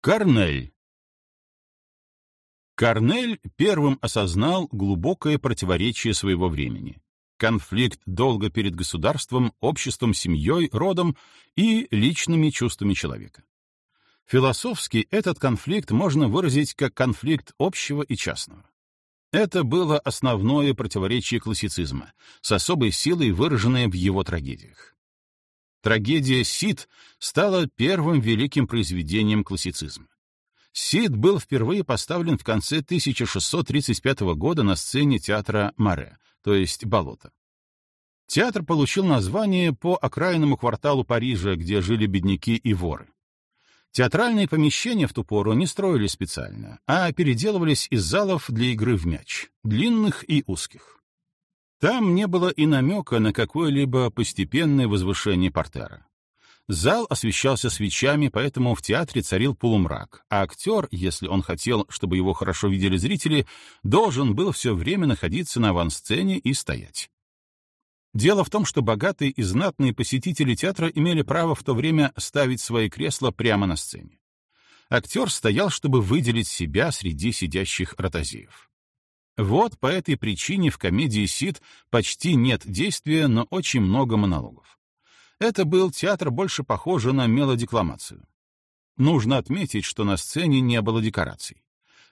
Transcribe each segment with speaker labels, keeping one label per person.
Speaker 1: Корнель Корнель первым осознал глубокое противоречие своего времени. Конфликт долга перед государством, обществом, семьей, родом и личными чувствами человека. Философски этот конфликт можно выразить как конфликт общего и частного. Это было основное противоречие классицизма, с особой силой выраженное в его трагедиях. Трагедия «Сид» стала первым великим произведением классицизма. Сид был впервые поставлен в конце 1635 года на сцене театра Маре, то есть Болото. Театр получил название по окраинному кварталу Парижа, где жили бедняки и воры. Театральные помещения в ту пору не строили специально, а переделывались из залов для игры в мяч, длинных и узких. Там не было и намека на какое-либо постепенное возвышение портера. Зал освещался свечами, поэтому в театре царил полумрак, а актер, если он хотел, чтобы его хорошо видели зрители, должен был все время находиться на авансцене и стоять. Дело в том, что богатые и знатные посетители театра имели право в то время ставить свои кресла прямо на сцене. Актер стоял, чтобы выделить себя среди сидящих ротозеев. Вот по этой причине в комедии «Сид» почти нет действия, но очень много монологов. Это был театр, больше похожий на мелодекламацию. Нужно отметить, что на сцене не было декораций.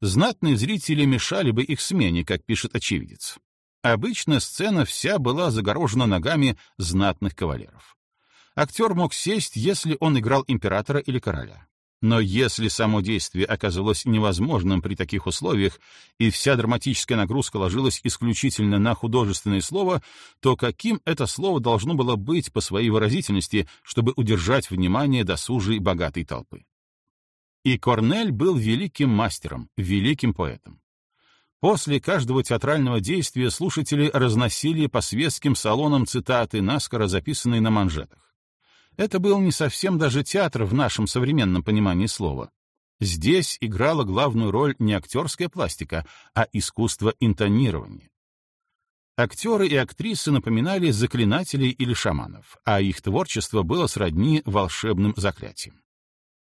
Speaker 1: Знатные зрители мешали бы их смене, как пишет очевидец. Обычно сцена вся была загорожена ногами знатных кавалеров. Актер мог сесть, если он играл императора или короля. Но если само действие оказалось невозможным при таких условиях, и вся драматическая нагрузка ложилась исключительно на художественное слово, то каким это слово должно было быть по своей выразительности, чтобы удержать внимание досужей богатой толпы? И Корнель был великим мастером, великим поэтом. После каждого театрального действия слушатели разносили по светским салонам цитаты, наскоро записанные на манжетах. Это был не совсем даже театр в нашем современном понимании слова. Здесь играла главную роль не актерская пластика, а искусство интонирования. Актеры и актрисы напоминали заклинателей или шаманов, а их творчество было сродни волшебным заклятиям.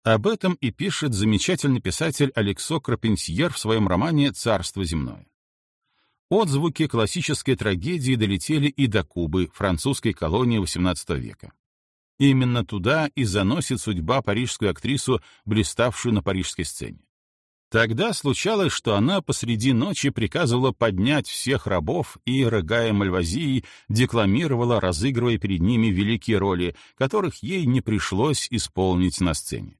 Speaker 1: Об этом и пишет замечательный писатель Алексо Крапенсьер в своем романе «Царство земное». Отзвуки классической трагедии долетели и до Кубы, французской колонии XVIII века. Именно туда и заносит судьба парижскую актрису, блиставшую на парижской сцене. Тогда случалось, что она посреди ночи приказывала поднять всех рабов и, рыгая мальвазией, декламировала, разыгрывая перед ними великие роли, которых ей не пришлось исполнить на сцене.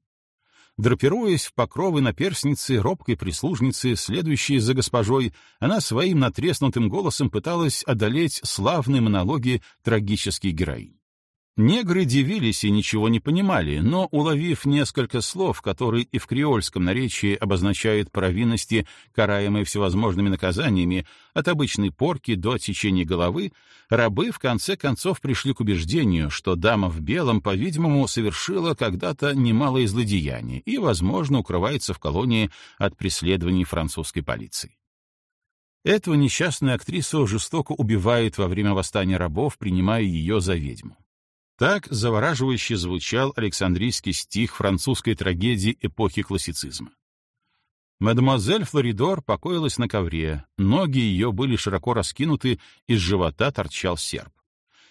Speaker 1: Драпируясь в покровы наперсницы робкой прислужницы, следующей за госпожой, она своим натреснутым голосом пыталась одолеть славные монологи трагических героинь. Негры дивились и ничего не понимали, но, уловив несколько слов, которые и в креольском наречии обозначают провинности, караемые всевозможными наказаниями, от обычной порки до течения головы, рабы в конце концов пришли к убеждению, что дама в белом, по-видимому, совершила когда-то немалое злодеяние и, возможно, укрывается в колонии от преследований французской полиции. Эту несчастную актрису жестоко убивают во время восстания рабов, принимая ее за ведьму. Так завораживающе звучал Александрийский стих французской трагедии эпохи классицизма. Мадемуазель Флоридор покоилась на ковре, ноги ее были широко раскинуты, из живота торчал серп.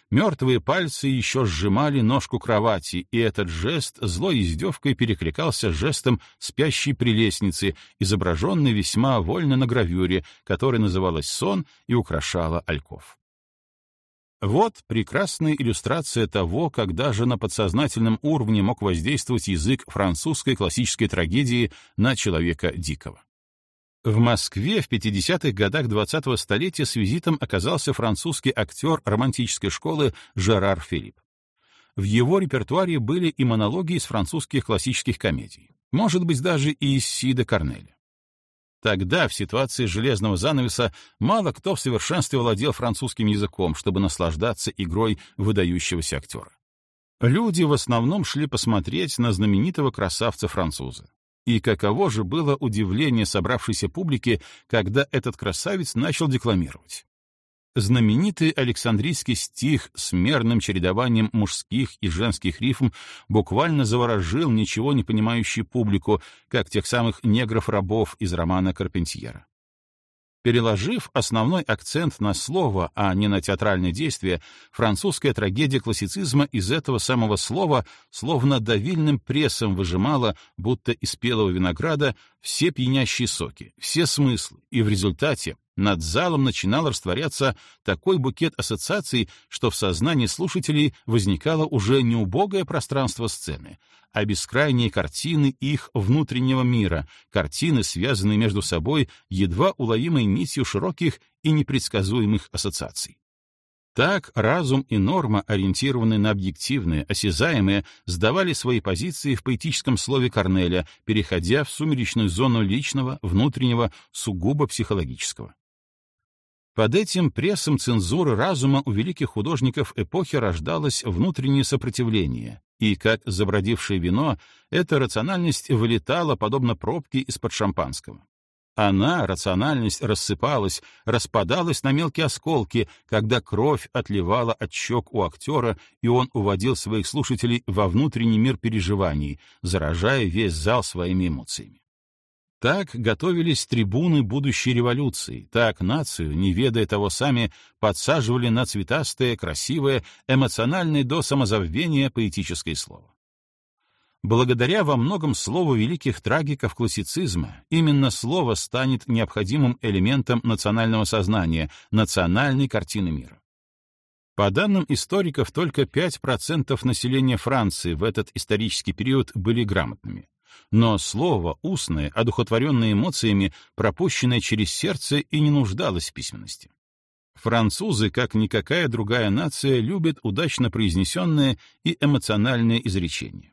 Speaker 1: Мертвые пальцы еще сжимали ножку кровати, и этот жест злой издевкой перекликался жестом спящей прелестницы, изображенной весьма вольно на гравюре, которая называлась «Сон» и украшала альков. Вот прекрасная иллюстрация того, как даже на подсознательном уровне мог воздействовать язык французской классической трагедии на человека дикого. В Москве в 50-х годах 20-го столетия с визитом оказался французский актер романтической школы Жерар Филипп. В его репертуаре были и монологи из французских классических комедий, может быть, даже и из Сида Корнеля. Тогда, в ситуации железного занавеса, мало кто в совершенстве владел французским языком, чтобы наслаждаться игрой выдающегося актера. Люди в основном шли посмотреть на знаменитого красавца-француза. И каково же было удивление собравшейся публики, когда этот красавец начал декламировать. Знаменитый Александрийский стих с мерным чередованием мужских и женских рифм буквально заворожил ничего не понимающую публику, как тех самых негров-рабов из романа Карпентьера. Переложив основной акцент на слово, а не на театральное действие, французская трагедия классицизма из этого самого слова словно давильным прессом выжимала, будто из спелого винограда, все пьянящие соки, все смыслы, и в результате над залом начинал растворяться такой букет ассоциаций, что в сознании слушателей возникало уже не убогое пространство сцены, а бескрайние картины их внутреннего мира, картины, связанные между собой едва уловимой нитью широких и непредсказуемых ассоциаций. Так разум и норма, ориентированные на объективные, осязаемые, сдавали свои позиции в поэтическом слове Корнеля, переходя в сумеречную зону личного, внутреннего, сугубо психологического. Под этим прессом цензуры разума у великих художников эпохи рождалось внутреннее сопротивление, и, как забродившее вино, эта рациональность вылетала, подобно пробке из-под шампанского. Она, рациональность, рассыпалась, распадалась на мелкие осколки, когда кровь отливала от щек у актера, и он уводил своих слушателей во внутренний мир переживаний, заражая весь зал своими эмоциями. Так готовились трибуны будущей революции, так нацию, не ведая того сами, подсаживали на цветастое, красивое, эмоциональное до самозабвения поэтическое слово. Благодаря во многом слову великих трагиков классицизма, именно слово станет необходимым элементом национального сознания, национальной картины мира. По данным историков, только 5% населения Франции в этот исторический период были грамотными. Но слово, устное, одухотворенное эмоциями, пропущенное через сердце и не нуждалось в письменности. Французы, как никакая другая нация, любят удачно произнесенное и эмоциональное изречение.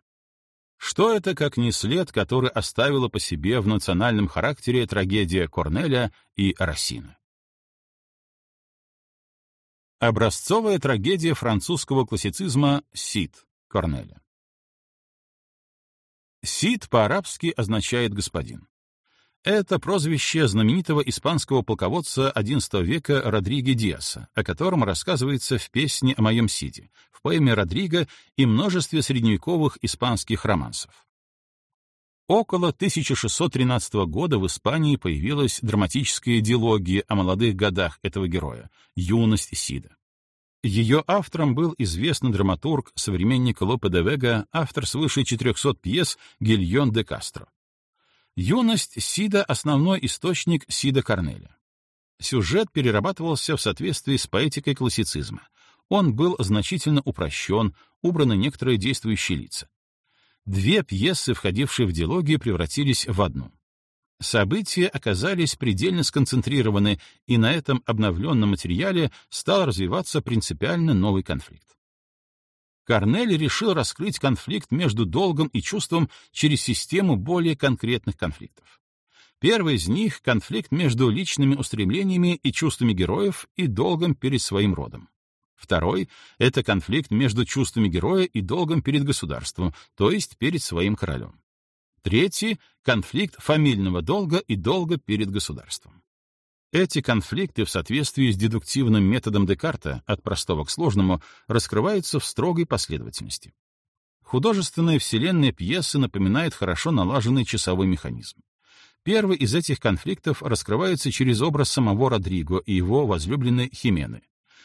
Speaker 1: Что это, как не след, который оставила по себе в национальном характере трагедия Корнеля и Рассина? Образцовая трагедия французского классицизма «Сид» Корнеля. Сид по-арабски означает «господин». Это прозвище знаменитого испанского полководца XI века Родриго Диаса, о котором рассказывается в песне о моем Сиде, в поэме Родриго и множестве средневековых испанских романсов. Около 1613 года в Испании появилась драматическая диалогия о молодых годах этого героя «Юность Сида». Ее автором был известный драматург, современник Лопе де Вега, автор свыше 400 пьес Гильон де Кастро. Юность Сида — основной источник Сида Корнеля. Сюжет перерабатывался в соответствии с поэтикой классицизма. Он был значительно упрощен, убраны некоторые действующие лица. Две пьесы, входившие в диалогию, превратились в одну. События оказались предельно сконцентрированы, и на этом обновленном материале стал развиваться принципиально новый конфликт. Корнель решил раскрыть конфликт между долгом и чувством через систему более конкретных конфликтов. Первый из них — конфликт между личными устремлениями и чувствами героев и долгом перед своим родом. Второй — это конфликт между чувствами героя и долгом перед государством, то есть перед своим королем. Третий — конфликт фамильного долга и долга перед государством. Эти конфликты в соответствии с дедуктивным методом Декарта от простого к сложному раскрываются в строгой последовательности. Художественная вселенная пьесы напоминает хорошо налаженный часовой механизм. Первый из этих конфликтов раскрывается через образ самого Родриго и его возлюбленной Химены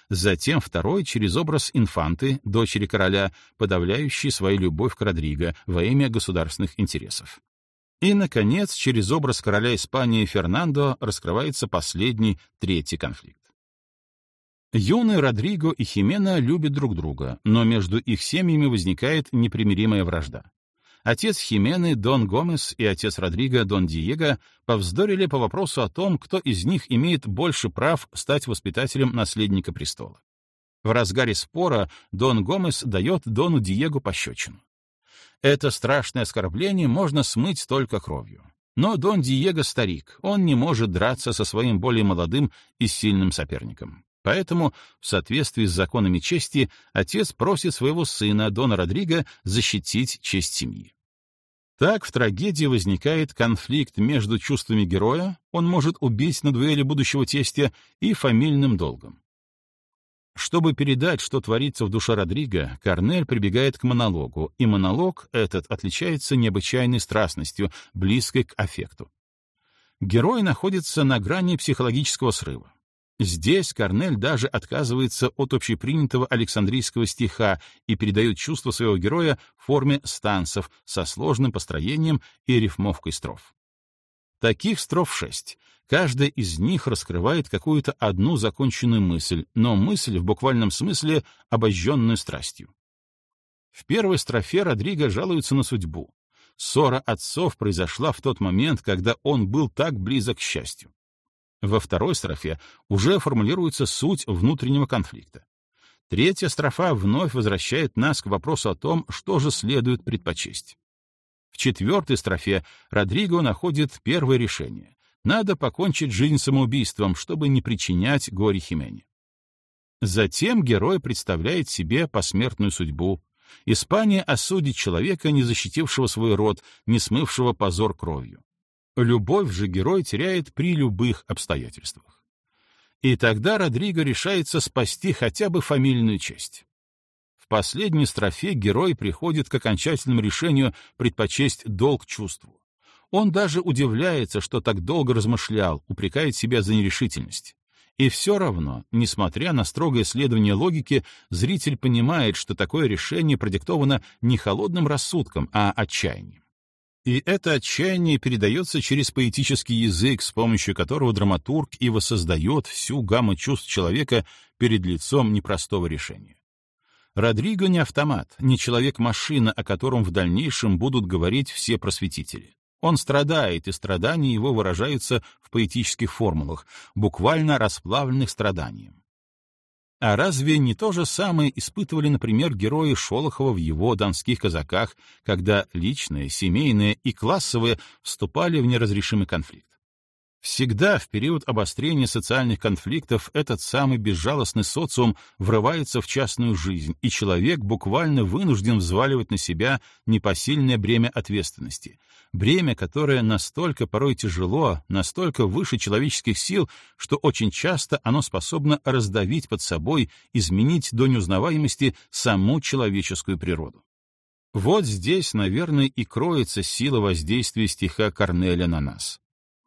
Speaker 1: затем второй через образ инфанты, дочери короля, подавляющей свою любовь к Родриго во имя государственных интересов. И, наконец, через образ короля Испании Фернандо раскрывается последний, третий конфликт. Юный Родриго и Химена любят друг друга, но между их семьями возникает непримиримая вражда. Отец Химены, Дон Гомес, и отец Родриго, Дон Диего, повздорили по вопросу о том, кто из них имеет больше прав стать воспитателем наследника престола. В разгаре спора Дон Гомес дает Дону Диего пощечину. Это страшное оскорбление можно смыть только кровью. Но Дон Диего старик, он не может драться со своим более молодым и сильным соперником. Поэтому, в соответствии с законами чести, отец просит своего сына, Дона Родриго, защитить честь семьи. Так в трагедии возникает конфликт между чувствами героя, он может убить на дуэли будущего тестя, и фамильным долгом. Чтобы передать, что творится в душе Родриго, Корнель прибегает к монологу, и монолог этот отличается необычайной страстностью, близкой к аффекту. Герой находится на грани психологического срыва. Здесь Корнель даже отказывается от общепринятого александрийского стиха и передает чувство своего героя в форме станцев со сложным построением и рифмовкой строф. Таких строф шесть. Каждая из них раскрывает какую-то одну законченную мысль, но мысль в буквальном смысле обожженную страстью. В первой строфе Родриго жалуется на судьбу. Ссора отцов произошла в тот момент, когда он был так близок к счастью. Во второй строфе уже формулируется суть внутреннего конфликта. Третья строфа вновь возвращает нас к вопросу о том, что же следует предпочесть. В четвертой строфе Родриго находит первое решение. Надо покончить жизнь самоубийством, чтобы не причинять горе Химене. Затем герой представляет себе посмертную судьбу. Испания осудит человека, не защитившего свой род, не смывшего позор кровью. Любовь же герой теряет при любых обстоятельствах. И тогда Родриго решается спасти хотя бы фамильную честь. В последней строфе герой приходит к окончательному решению предпочесть долг чувству. Он даже удивляется, что так долго размышлял, упрекает себя за нерешительность. И все равно, несмотря на строгое следование логики, зритель понимает, что такое решение продиктовано не холодным рассудком, а отчаянием. И это отчаяние передается через поэтический язык, с помощью которого драматург и воссоздает всю гамму чувств человека перед лицом непростого решения. Родриго не автомат, не человек-машина, о котором в дальнейшем будут говорить все просветители. Он страдает, и страдания его выражаются в поэтических формулах, буквально расплавленных страданием. А разве не то же самое испытывали, например, герои Шолохова в его донских казаках, когда личное, семейное и классовое вступали в неразрешимый конфликт? Всегда в период обострения социальных конфликтов этот самый безжалостный социум врывается в частную жизнь, и человек буквально вынужден взваливать на себя непосильное бремя ответственности, бремя, которое настолько порой тяжело, настолько выше человеческих сил, что очень часто оно способно раздавить под собой, изменить до неузнаваемости саму человеческую природу. Вот здесь, наверное, и кроется сила воздействия стиха Корнеля на нас.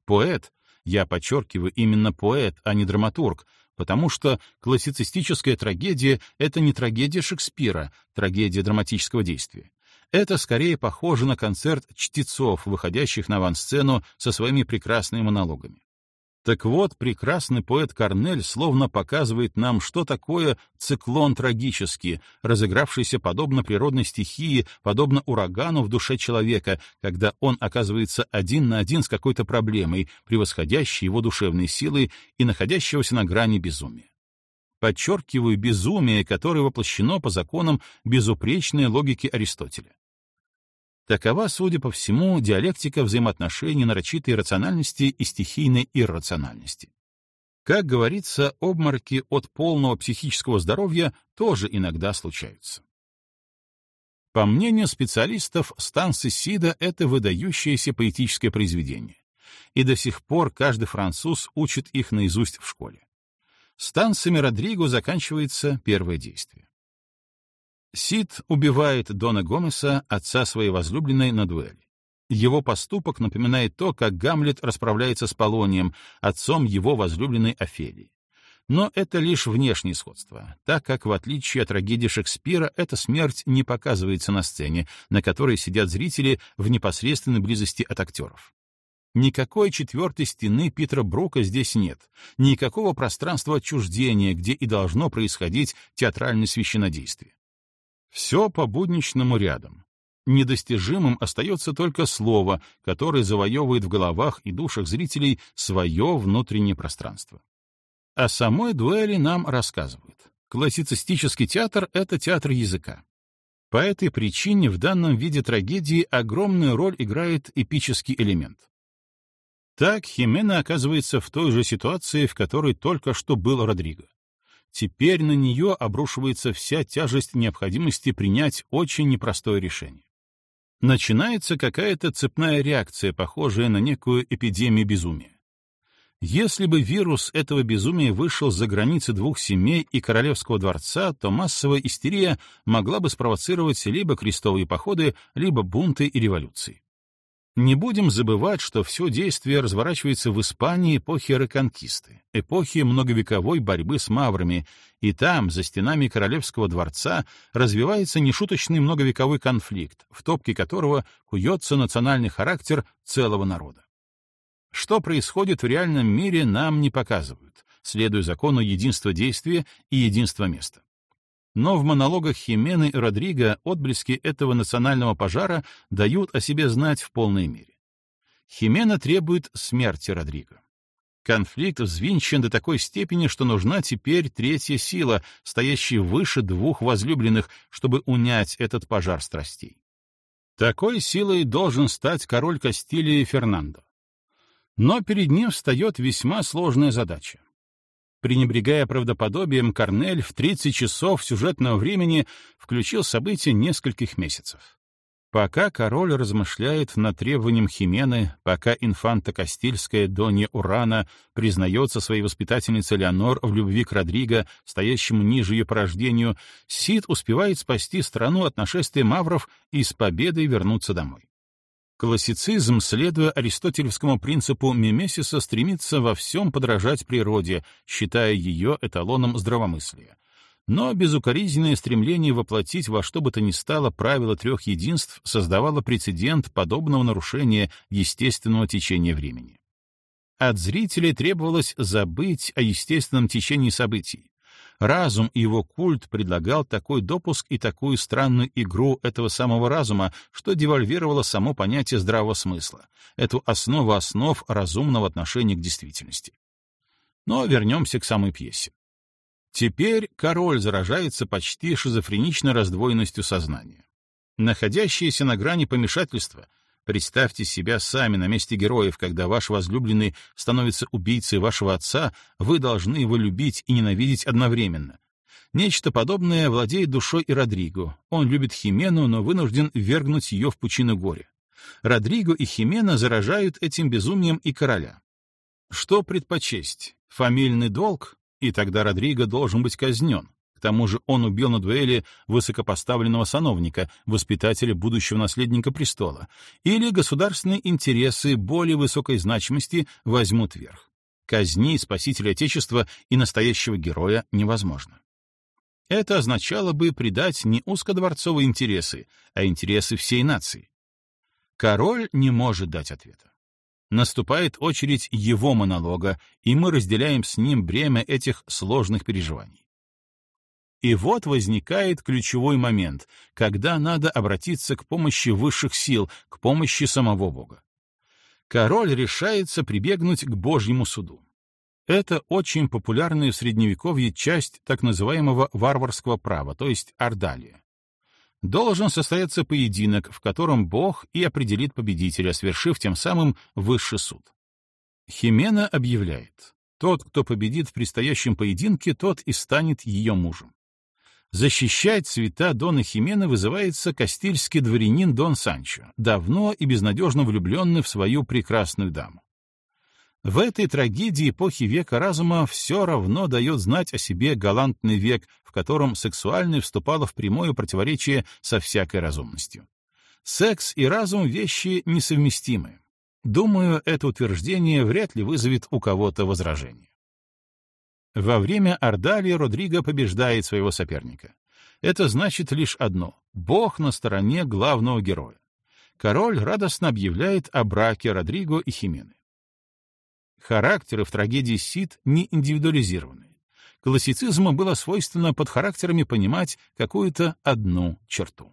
Speaker 1: Поэт, я подчеркиваю, именно поэт, а не драматург, потому что классицистическая трагедия — это не трагедия Шекспира, трагедия драматического действия. Это скорее похоже на концерт чтецов, выходящих на авансцену со своими прекрасными монологами. Так вот, прекрасный поэт Корнель словно показывает нам, что такое циклон трагический, разыгравшийся подобно природной стихии, подобно урагану в душе человека, когда он оказывается один на один с какой-то проблемой, превосходящей его душевные силы и находящегося на грани безумия. Подчеркиваю безумие, которое воплощено по законам безупречной логики Аристотеля. Такова, судя по всему, диалектика взаимоотношений нарочитой рациональности и стихийной иррациональности. Как говорится, обмороки от полного психического здоровья тоже иногда случаются. По мнению специалистов, станцы Сида — это выдающееся поэтическое произведение, и до сих пор каждый француз учит их наизусть в школе. Станциями Родриго заканчивается первое действие. Сид убивает Дона Гомеса, отца своей возлюбленной, на дуэли. Его поступок напоминает то, как Гамлет расправляется с Полонием, отцом его возлюбленной Офелии. Но это лишь внешнее сходство, так как, в отличие от трагедии Шекспира, эта смерть не показывается на сцене, на которой сидят зрители в непосредственной близости от актеров. Никакой четвертой стены Питера Брука здесь нет, никакого пространства отчуждения, где и должно происходить театральное священодействие. Все по-будничному рядом. Недостижимым остается только слово, которое завоевывает в головах и душах зрителей свое внутреннее пространство. О самой дуэли нам рассказывают. Классицистический театр — это театр языка. По этой причине в данном виде трагедии огромную роль играет эпический элемент. Так Химена оказывается в той же ситуации, в которой только что был Родриго. Теперь на нее обрушивается вся тяжесть необходимости принять очень непростое решение. Начинается какая-то цепная реакция, похожая на некую эпидемию безумия. Если бы вирус этого безумия вышел за границы двух семей и королевского дворца, то массовая истерия могла бы спровоцировать либо крестовые походы, либо бунты и революции. Не будем забывать, что все действие разворачивается в Испании эпохи реконкисты, эпохи многовековой борьбы с маврами, и там, за стенами королевского дворца, развивается нешуточный многовековой конфликт, в топке которого куется национальный характер целого народа. Что происходит в реальном мире, нам не показывают, следуя закону единства действия и единства места. Но в монологах Химены и Родриго отблески этого национального пожара дают о себе знать в полной мере. Химена требует смерти Родриго. Конфликт взвинчен до такой степени, что нужна теперь третья сила, стоящая выше двух возлюбленных, чтобы унять этот пожар страстей. Такой силой должен стать король Кастилии Фернандо. Но перед ним встает весьма сложная задача. Пренебрегая правдоподобием, Корнель в 30 часов сюжетного времени включил события нескольких месяцев. Пока король размышляет над требованием Химены, пока инфанта Кастильская Донья Урана признается своей воспитательнице Леонор в любви к Родриго, стоящему ниже ее по Сид успевает спасти страну от нашествия мавров и с победой вернуться домой. Классицизм, следуя аристотелевскому принципу мимесиса, стремится во всем подражать природе, считая ее эталоном здравомыслия. Но безукоризненное стремление воплотить во что бы то ни стало правило трех единств создавало прецедент подобного нарушения естественного течения времени. От зрителей требовалось забыть о естественном течении событий, Разум и его культ предлагал такой допуск и такую странную игру этого самого разума, что девальвировало само понятие здравого смысла, эту основу основ разумного отношения к действительности. Но вернемся к самой пьесе. Теперь король заражается почти шизофреничной раздвоенностью сознания. Находящийся на грани помешательства — Представьте себя сами на месте героев, когда ваш возлюбленный становится убийцей вашего отца, вы должны его любить и ненавидеть одновременно. Нечто подобное владеет душой и Родриго. Он любит Химену, но вынужден вергнуть ее в пучину горя. Родриго и Химена заражают этим безумием и короля. Что предпочесть? Фамильный долг? И тогда Родриго должен быть казнен. К тому же он убил на дуэли высокопоставленного сановника, воспитателя будущего наследника престола, или государственные интересы более высокой значимости возьмут верх. Казнить спасителя Отечества и настоящего героя невозможно. Это означало бы предать не узкодворцовые интересы, а интересы всей нации. Король не может дать ответа. Наступает очередь его монолога, и мы разделяем с ним бремя этих сложных переживаний. И вот возникает ключевой момент, когда надо обратиться к помощи высших сил, к помощи самого Бога. Король решается прибегнуть к Божьему суду. Это очень популярная в Средневековье часть так называемого варварского права, то есть ордалия. Должен состояться поединок, в котором Бог и определит победителя, свершив тем самым высший суд. Химена объявляет, тот, кто победит в предстоящем поединке, тот и станет ее мужем защищать цвета Дона Химена вызывается кастильский дворянин Дон Санчо, давно и безнадежно влюбленный в свою прекрасную даму. В этой трагедии эпохи века разума все равно дает знать о себе галантный век, в котором сексуальное вступало в прямое противоречие со всякой разумностью. Секс и разум — вещи несовместимые. Думаю, это утверждение вряд ли вызовет у кого-то возражение. Во время Ордалии Родриго побеждает своего соперника. Это значит лишь одно — Бог на стороне главного героя. Король радостно объявляет о браке Родриго и Химены. Характеры в трагедии Сид не индивидуализированы. Классицизму было свойственно под характерами понимать какую-то одну черту.